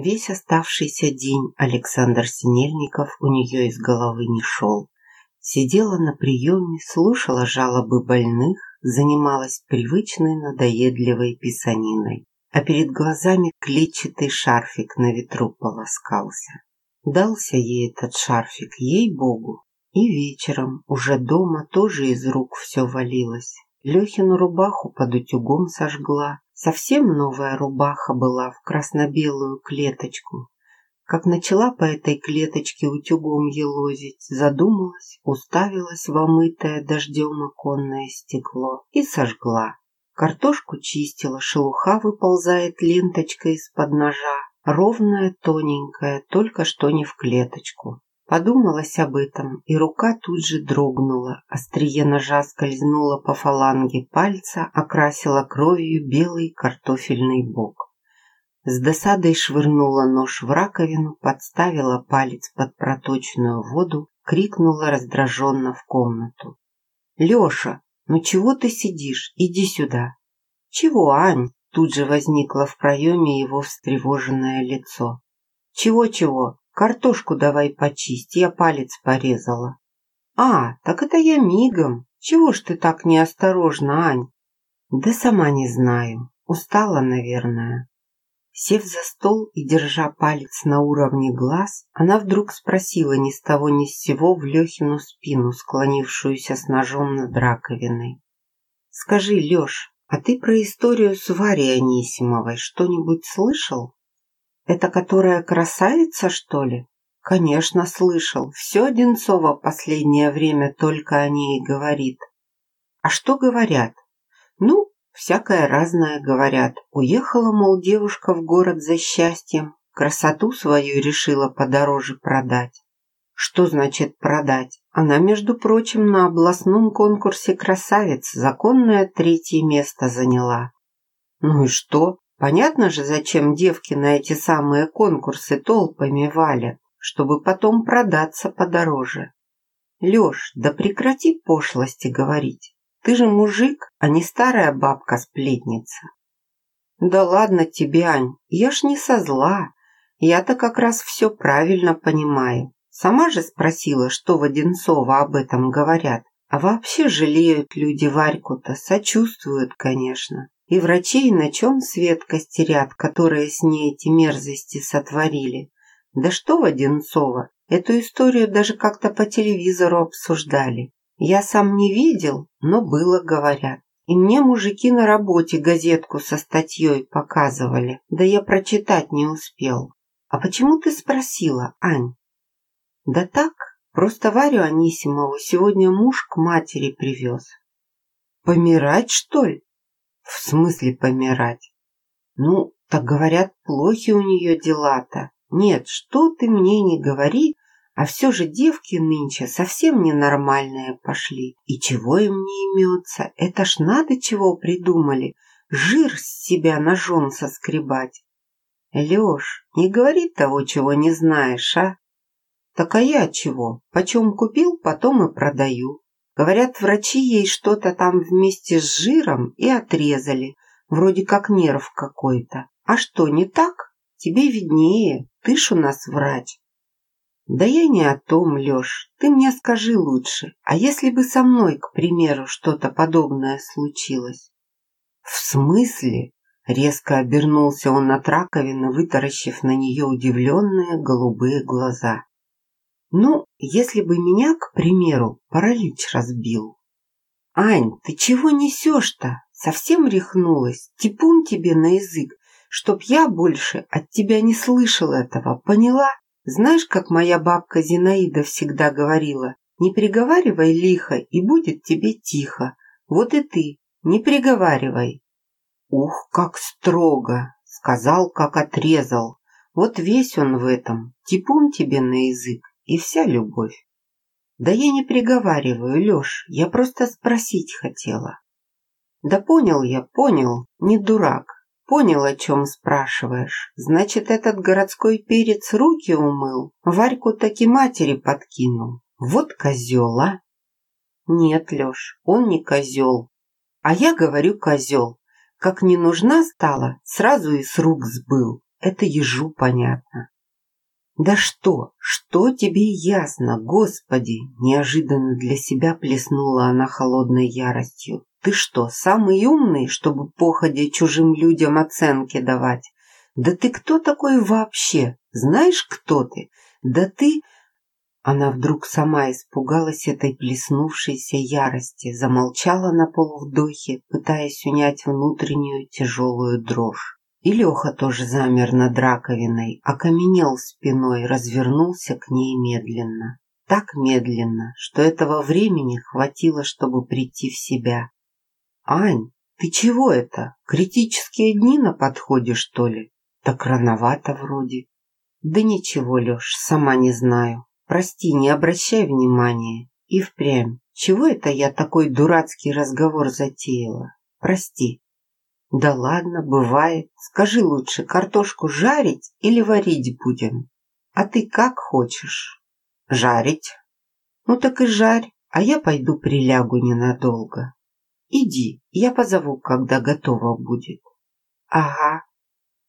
Весь оставшийся день Александр Синельников у нее из головы не шел. Сидела на приеме, слушала жалобы больных, занималась привычной надоедливой писаниной, а перед глазами клетчатый шарфик на ветру полоскался. Дался ей этот шарфик, ей-богу. И вечером, уже дома, тоже из рук все валилось. Лехину рубаху под утюгом сожгла, Совсем новая рубаха была в красно-белую клеточку. Как начала по этой клеточке утюгом елозить, задумалась, уставилась в омытое дождем оконное стекло и сожгла. Картошку чистила, шелуха выползает ленточкой из-под ножа, ровная, тоненькая, только что не в клеточку. Подумалось об этом, и рука тут же дрогнула. Острие ножа скользнуло по фаланге пальца, окрасила кровью белый картофельный бок. С досадой швырнула нож в раковину, подставила палец под проточную воду, крикнула раздраженно в комнату. «Леша, ну чего ты сидишь? Иди сюда!» «Чего, Ань?» Тут же возникло в проеме его встревоженное лицо. «Чего-чего? Картошку давай почисть, я палец порезала. А, так это я мигом. Чего ж ты так неосторожна, Ань? Да сама не знаю. Устала, наверное. Сев за стол и держа палец на уровне глаз, она вдруг спросила ни с того ни с сего в Лехину спину, склонившуюся с ножом над раковиной. «Скажи, Леш, а ты про историю с Варей Анисимовой что-нибудь слышал?» Это которая красавица, что ли? Конечно, слышал. Все Одинцова последнее время только о ней говорит. А что говорят? Ну, всякое разное говорят. Уехала, мол, девушка в город за счастьем. Красоту свою решила подороже продать. Что значит продать? Она, между прочим, на областном конкурсе красавиц законное третье место заняла. Ну и что? Понятно же, зачем девки на эти самые конкурсы толпами валят, чтобы потом продаться подороже. Лёш, да прекрати пошлости говорить. Ты же мужик, а не старая бабка-сплетница. Да ладно тебе, Ань, я ж не со зла. Я-то как раз все правильно понимаю. Сама же спросила, что в Одинцово об этом говорят. А вообще жалеют люди Варьку-то, сочувствуют, конечно. И врачей на чем свет костерят, которые с ней эти мерзости сотворили. Да что в Одинцово, эту историю даже как-то по телевизору обсуждали. Я сам не видел, но было, говорят. И мне мужики на работе газетку со статьей показывали, да я прочитать не успел. А почему ты спросила, Ань? Да так, просто Варю Анисимову сегодня муж к матери привез. Помирать, что ли? В смысле помирать? Ну, так говорят, плохи у нее дела-то. Нет, что ты мне не говори, а все же девки нынче совсем ненормальные пошли. И чего им не имется? Это ж надо чего придумали. Жир с себя ножом соскребать. Леш, не говори того, чего не знаешь, а? Так а я чего? Почем купил, потом и продаю. Говорят, врачи ей что-то там вместе с жиром и отрезали, вроде как нерв какой-то. А что, не так? Тебе виднее, ты ж у нас врач. Да я не о том, Леш, ты мне скажи лучше, а если бы со мной, к примеру, что-то подобное случилось? В смысле? Резко обернулся он от раковины, вытаращив на нее удивленные голубые глаза. Ну, если бы меня, к примеру, паралич разбил. Ань, ты чего несешь-то? Совсем рехнулась? Типун тебе на язык, чтоб я больше от тебя не слышал этого, поняла? Знаешь, как моя бабка Зинаида всегда говорила, не приговаривай лихо, и будет тебе тихо. Вот и ты, не приговаривай. Ух, как строго, сказал, как отрезал. Вот весь он в этом, типун тебе на язык и вся любовь. Да я не приговариваю, Леш, я просто спросить хотела. Да понял я, понял, не дурак. Понял, о чем спрашиваешь. Значит, этот городской перец руки умыл, Варьку таки матери подкинул. Вот козел, а? Нет, Леш, он не козел. А я говорю козел. Как не нужна стала, сразу и с рук сбыл. это ежу понятно. «Да что? Что тебе ясно, Господи?» Неожиданно для себя плеснула она холодной яростью. «Ты что, самый умный, чтобы походе чужим людям оценки давать? Да ты кто такой вообще? Знаешь, кто ты? Да ты...» Она вдруг сама испугалась этой плеснувшейся ярости, замолчала на полувдохе, пытаясь унять внутреннюю тяжелую дрожь. И Леха тоже замер над раковиной, окаменел спиной, развернулся к ней медленно. Так медленно, что этого времени хватило, чтобы прийти в себя. «Ань, ты чего это? Критические дни на подходе, что ли? Так рановато вроде». «Да ничего, Леш, сама не знаю. Прости, не обращай внимания. И впрямь, чего это я такой дурацкий разговор затеяла? Прости». Да ладно, бывает. Скажи лучше, картошку жарить или варить будем? А ты как хочешь? Жарить. Ну так и жарь, а я пойду прилягу ненадолго. Иди, я позову, когда готово будет. Ага.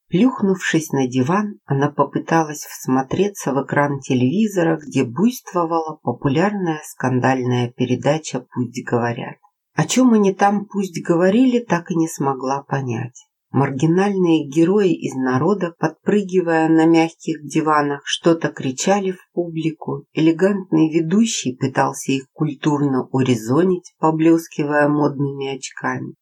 Плюхнувшись на диван, она попыталась всмотреться в экран телевизора, где буйствовала популярная скандальная передача «Пусть говорят». О чем они там пусть говорили, так и не смогла понять. Маргинальные герои из народа, подпрыгивая на мягких диванах, что-то кричали в публику. Элегантный ведущий пытался их культурно урезонить, поблескивая модными очками.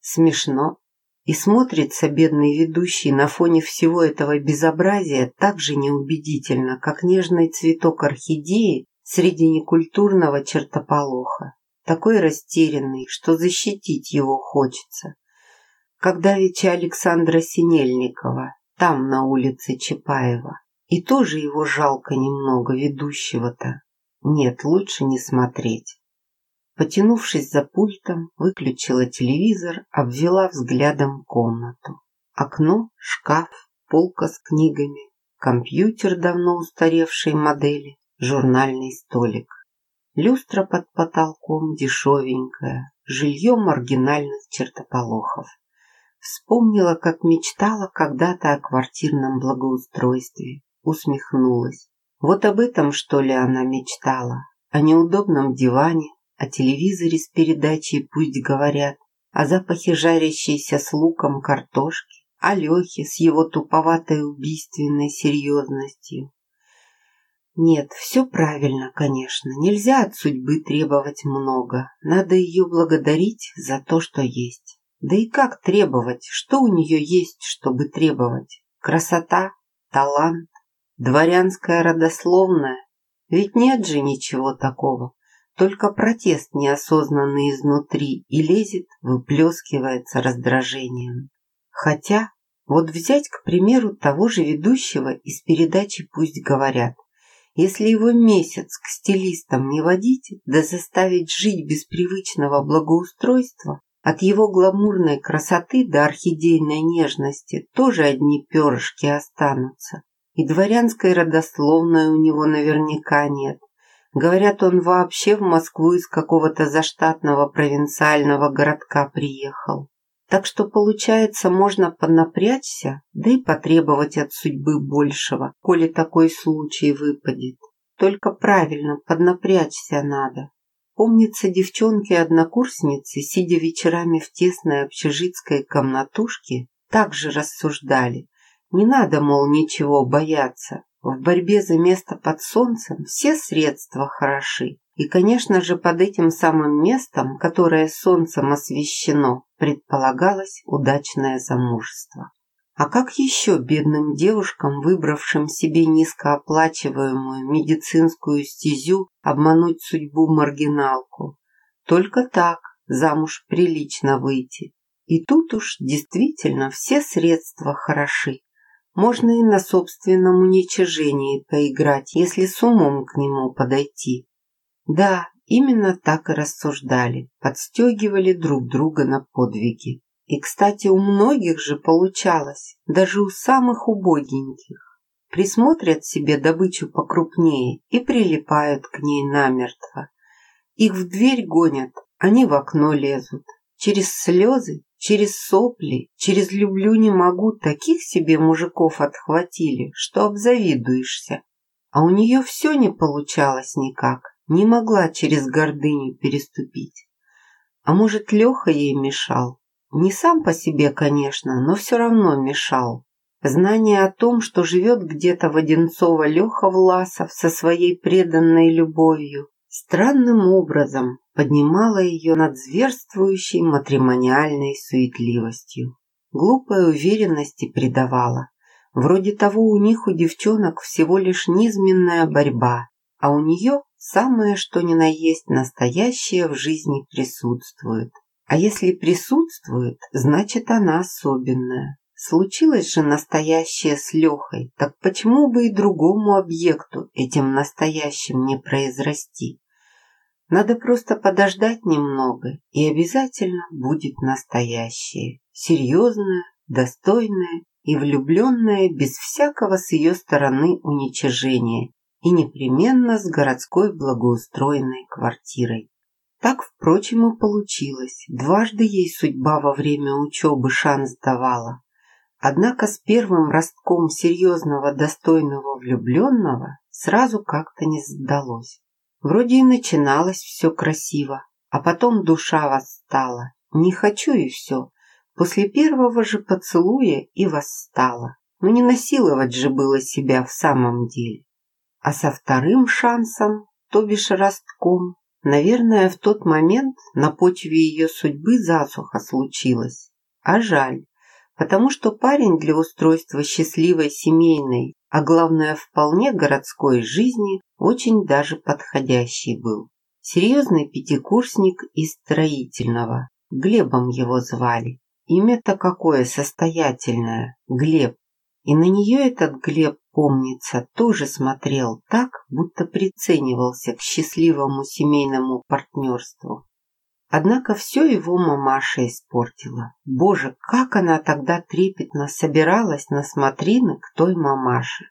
Смешно. И смотрится бедный ведущий на фоне всего этого безобразия так же неубедительно, как нежный цветок орхидеи среди некультурного чертополоха такой растерянный, что защитить его хочется. Когда ведь Александра Синельникова, там, на улице Чапаева, и тоже его жалко немного, ведущего-то. Нет, лучше не смотреть. Потянувшись за пультом, выключила телевизор, обвела взглядом комнату. Окно, шкаф, полка с книгами, компьютер давно устаревшей модели, журнальный столик. Люстра под потолком дешевенькая, жилье маргинальных чертополохов. Вспомнила, как мечтала когда-то о квартирном благоустройстве. Усмехнулась. Вот об этом, что ли, она мечтала? О неудобном диване, о телевизоре с передачей «Пусть говорят», о запахе жарящейся с луком картошки, о Лехе с его туповатой убийственной серьезностью, нет, все правильно, конечно. Нельзя от судьбы требовать много. Надо ее благодарить за то, что есть. Да и как требовать? Что у нее есть, чтобы требовать? Красота? Талант? Дворянская родословная? Ведь нет же ничего такого. Только протест неосознанный изнутри и лезет, выплескивается раздражением. Хотя, вот взять, к примеру, того же ведущего из передачи «Пусть говорят». Если его месяц к стилистам не водить, да заставить жить без привычного благоустройства, от его гламурной красоты до орхидейной нежности тоже одни перышки останутся. И дворянской родословной у него наверняка нет. Говорят, он вообще в Москву из какого-то заштатного провинциального городка приехал. Так что, получается, можно поднапрячься, да и потребовать от судьбы большего, коли такой случай выпадет. Только правильно поднапрячься надо. Помнится, девчонки-однокурсницы, сидя вечерами в тесной общежитской комнатушке, также рассуждали. Не надо, мол, ничего бояться. В борьбе за место под солнцем все средства хороши. И, конечно же, под этим самым местом, которое солнцем освещено, предполагалось удачное замужество. А как еще бедным девушкам, выбравшим себе низкооплачиваемую медицинскую стезю, обмануть судьбу маргиналку? Только так замуж прилично выйти. И тут уж действительно все средства хороши. Можно и на собственном уничижении поиграть, если с умом к нему подойти. Да, именно так и рассуждали, подстегивали друг друга на подвиги. И, кстати, у многих же получалось, даже у самых убогеньких. Присмотрят себе добычу покрупнее и прилипают к ней намертво. Их в дверь гонят, они в окно лезут. Через слезы через сопли, через люблю не могу, таких себе мужиков отхватили, что обзавидуешься. А у нее все не получалось никак, не могла через гордыню переступить. А может, Леха ей мешал? Не сам по себе, конечно, но все равно мешал. Знание о том, что живет где-то в Одинцово Леха Власов со своей преданной любовью, странным образом поднимало ее над зверствующей матримониальной суетливостью. Глупой уверенности придавала. Вроде того у них у девчонок всего лишь низменная борьба, а у нее самое что ни на есть настоящее в жизни присутствует. А если присутствует, значит она особенная. Случилось же настоящее с Лехой, так почему бы и другому объекту этим настоящим не произрасти? Надо просто подождать немного, и обязательно будет настоящее, серьезное, достойное и влюбленное без всякого с ее стороны уничижения и непременно с городской благоустроенной квартирой. Так, впрочем, и получилось. Дважды ей судьба во время учебы шанс давала. Однако с первым ростком серьезного достойного влюбленного сразу как-то не сдалось. Вроде и начиналось все красиво, а потом душа восстала. Не хочу и все. После первого же поцелуя и восстала. Но не насиловать же было себя в самом деле. А со вторым шансом, то бишь ростком, наверное, в тот момент на почве ее судьбы засуха случилась. А жаль, потому что парень для устройства счастливой семейной, а главное вполне городской жизни, очень даже подходящий был. Серьезный пятикурсник из строительного. Глебом его звали. Имя-то какое состоятельное. Глеб. И на нее этот Глеб, помнится, тоже смотрел так, будто приценивался к счастливому семейному партнерству. Однако все его мамаша испортила. Боже, как она тогда трепетно собиралась на смотрины к той мамаше.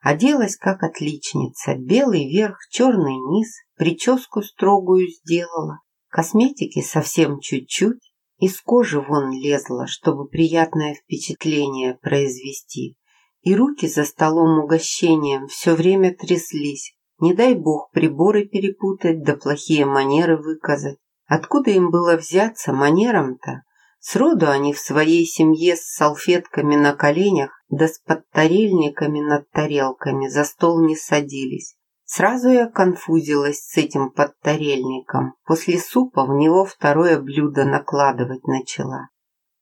Оделась как отличница, белый верх, черный низ, прическу строгую сделала, косметики совсем чуть-чуть, из кожи вон лезла, чтобы приятное впечатление произвести. И руки за столом угощением все время тряслись. Не дай бог приборы перепутать, да плохие манеры выказать. Откуда им было взяться манерам-то? Сроду они в своей семье с салфетками на коленях да с подтарельниками над тарелками за стол не садились. Сразу я конфузилась с этим подтарельником. После супа в него второе блюдо накладывать начала.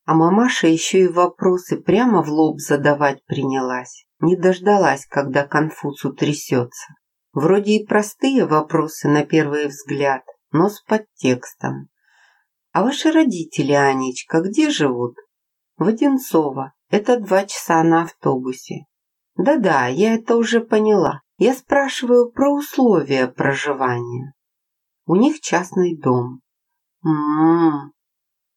А мамаша еще и вопросы прямо в лоб задавать принялась. Не дождалась, когда конфуз утрясется. Вроде и простые вопросы на первый взгляд, но с подтекстом. «А ваши родители, Анечка, где живут?» «В Одинцово. Это два часа на автобусе». «Да-да, я это уже поняла. Я спрашиваю про условия проживания». «У них частный дом». «М-м-м».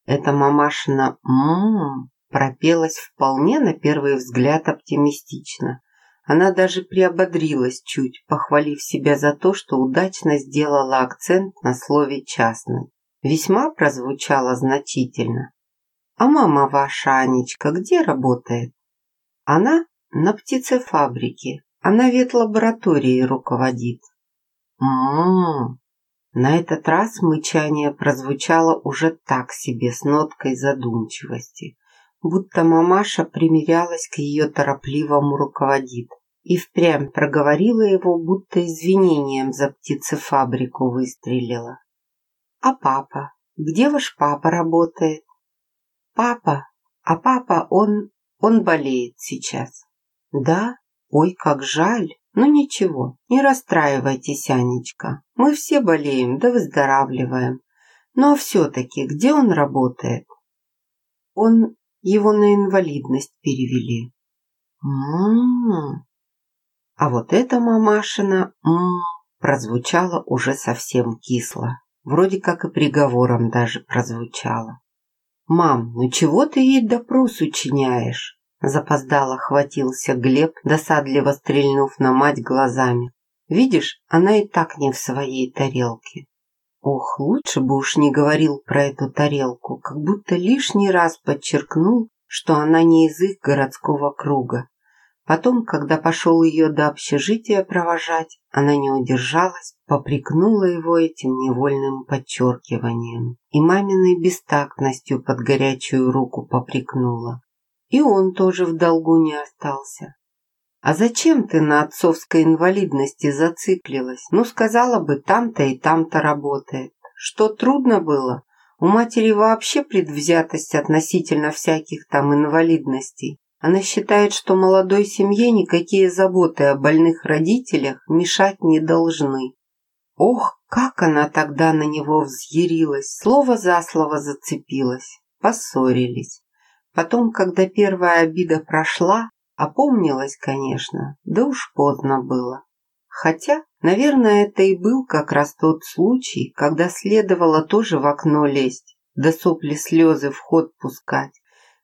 Это мамашина «м-м» пропелась вполне на первый взгляд оптимистично. Она даже приободрилась чуть, похвалив себя за то, что удачно сделала акцент на слове «частный» весьма прозвучало значительно. «А мама ваша, Анечка, где работает?» «Она на птицефабрике, она ветлабораторией руководит». «М-м-м!» На этот раз мычание прозвучало уже так себе, с ноткой задумчивости, будто мамаша примирялась к ее торопливому руководит и впрямь проговорила его, будто извинением за птицефабрику выстрелила. А папа? Где ваш папа работает? Папа? А папа, он... он болеет сейчас. Да? Ой, как жаль. Ну ничего, не расстраивайтесь, Анечка. Мы все болеем, да выздоравливаем. Но все-таки, где он работает? Он... его на инвалидность перевели. М-м-м. А вот эта мамашина м-м прозвучала уже совсем кисло. Вроде как и приговором даже прозвучало. «Мам, ну чего ты ей допрос учиняешь?» Запоздало хватился Глеб, досадливо стрельнув на мать глазами. «Видишь, она и так не в своей тарелке». Ох, лучше бы уж не говорил про эту тарелку, как будто лишний раз подчеркнул, что она не из их городского круга. Потом, когда пошел ее до общежития провожать, она не удержалась, попрекнула его этим невольным подчеркиванием и маминой бестактностью под горячую руку попрекнула. И он тоже в долгу не остался. «А зачем ты на отцовской инвалидности зациклилась? Ну, сказала бы, там-то и там-то работает. Что трудно было? У матери вообще предвзятость относительно всяких там инвалидностей. Она считает, что молодой семье никакие заботы о больных родителях мешать не должны. Ох, как она тогда на него взъярилась, слово за слово зацепилась. Поссорились. Потом, когда первая обида прошла, опомнилась, конечно, да уж поздно было. Хотя, наверное, это и был как раз тот случай, когда следовало тоже в окно лезть, да сопли слезы в ход пускать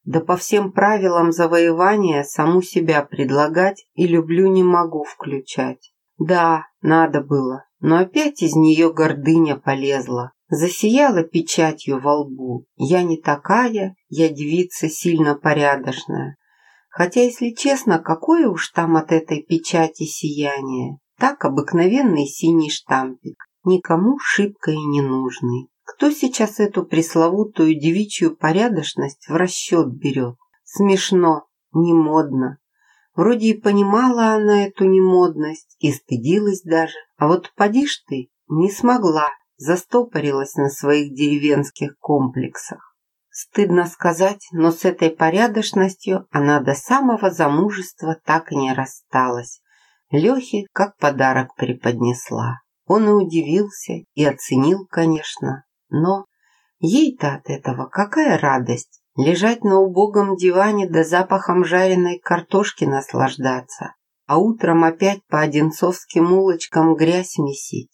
да по всем правилам завоевания саму себя предлагать и люблю не могу включать. Да, надо было, но опять из нее гордыня полезла. Засияла печатью во лбу. Я не такая, я девица сильно порядочная. Хотя, если честно, какое уж там от этой печати сияние. Так обыкновенный синий штампик, никому шибко и не нужный. Кто сейчас эту пресловутую девичью порядочность в расчет берет? Смешно, не модно. Вроде и понимала она эту немодность и стыдилась даже. А вот поди ж ты, не смогла, застопорилась на своих деревенских комплексах. Стыдно сказать, но с этой порядочностью она до самого замужества так и не рассталась. Лехе как подарок преподнесла. Он и удивился, и оценил, конечно. Но ей-то от этого какая радость лежать на убогом диване да запахом жареной картошки наслаждаться, а утром опять по одинцовским улочкам грязь месить.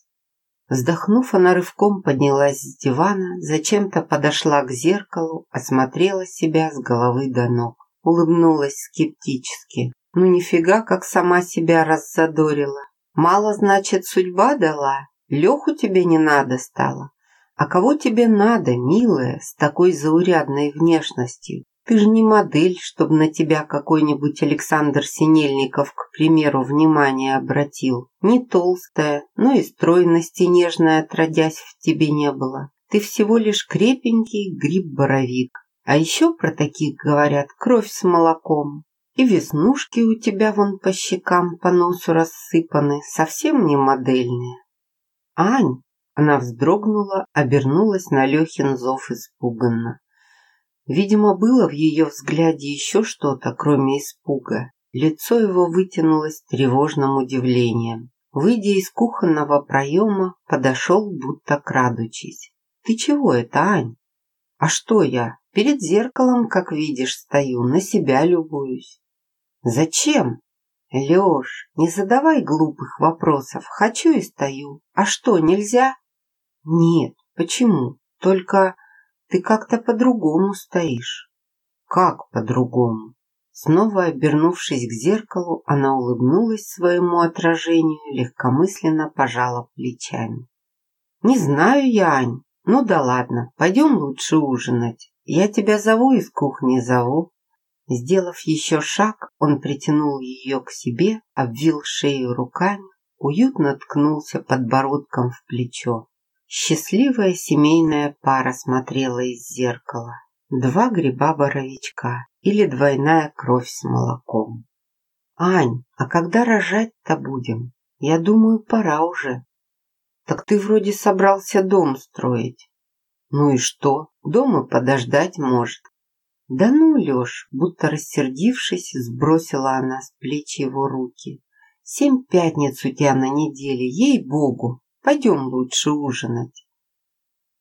Вздохнув, она рывком поднялась с дивана, зачем-то подошла к зеркалу, осмотрела себя с головы до ног. Улыбнулась скептически. Ну нифига, как сама себя раззадорила. Мало, значит, судьба дала? Леху тебе не надо стало. А кого тебе надо, милая, с такой заурядной внешностью? Ты же не модель, чтобы на тебя какой-нибудь Александр Синельников, к примеру, внимание обратил. Не толстая, но и стройности нежной отродясь в тебе не было. Ты всего лишь крепенький гриб-боровик. А еще про таких говорят кровь с молоком. И веснушки у тебя вон по щекам, по носу рассыпаны, совсем не модельные. Ань, она вздрогнула, обернулась на Лехин зов испуганно. Видимо, было в ее взгляде еще что-то, кроме испуга. Лицо его вытянулось тревожным удивлением. Выйдя из кухонного проема, подошел, будто крадучись. «Ты чего это, Ань?» «А что я? Перед зеркалом, как видишь, стою, на себя любуюсь». «Зачем?» «Леш, не задавай глупых вопросов. Хочу и стою. А что, нельзя?» «Нет, почему? Только ты как-то по-другому стоишь». «Как по-другому?» Снова обернувшись к зеркалу, она улыбнулась своему отражению, легкомысленно пожала плечами. «Не знаю я, Ань. Ну да ладно, пойдем лучше ужинать. Я тебя зову из кухни зову». Сделав еще шаг, он притянул ее к себе, обвил шею руками, уютно ткнулся подбородком в плечо. Счастливая семейная пара смотрела из зеркала. Два гриба-боровичка или двойная кровь с молоком. «Ань, а когда рожать-то будем? Я думаю, пора уже». «Так ты вроде собрался дом строить». «Ну и что? Дома подождать может». «Да ну, Леш!» Будто рассердившись, сбросила она с плеч его руки. «Семь пятниц у тебя на неделе, ей-богу!» Пойдем лучше ужинать.